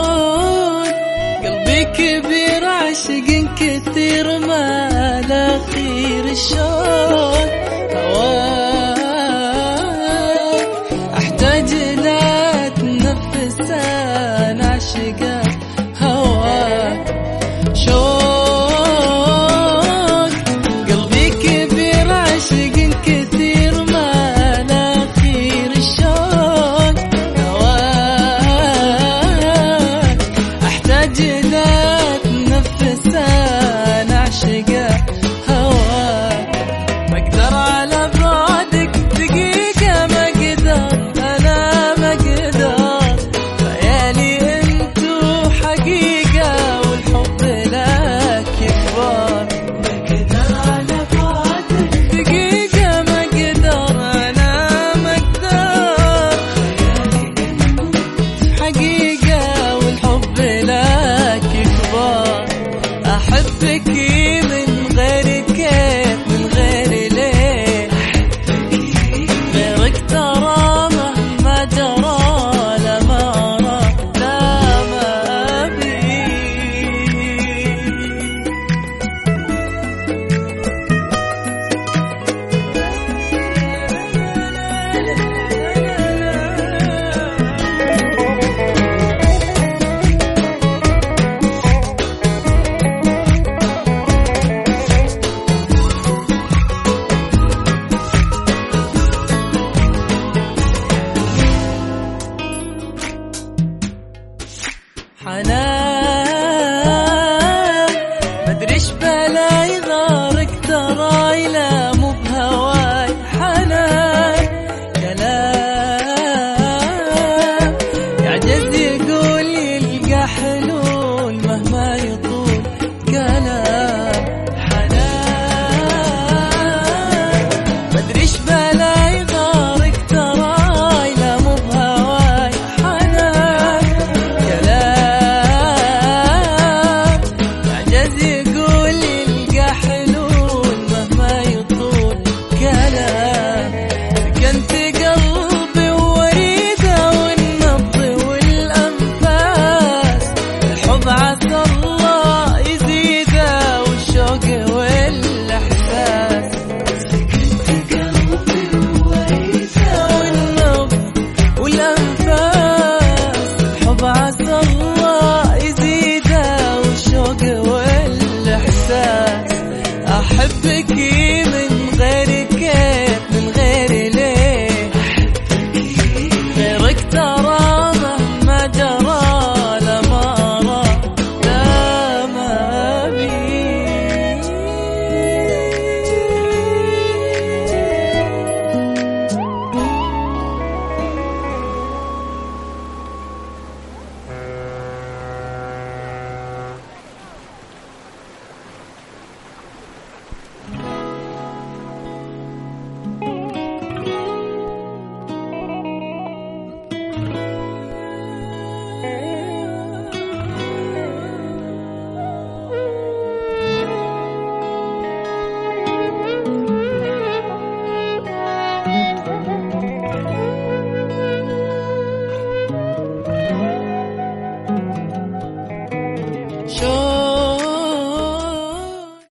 شلون قلبي كبير عاشق كثير ما الاخير شلون take you.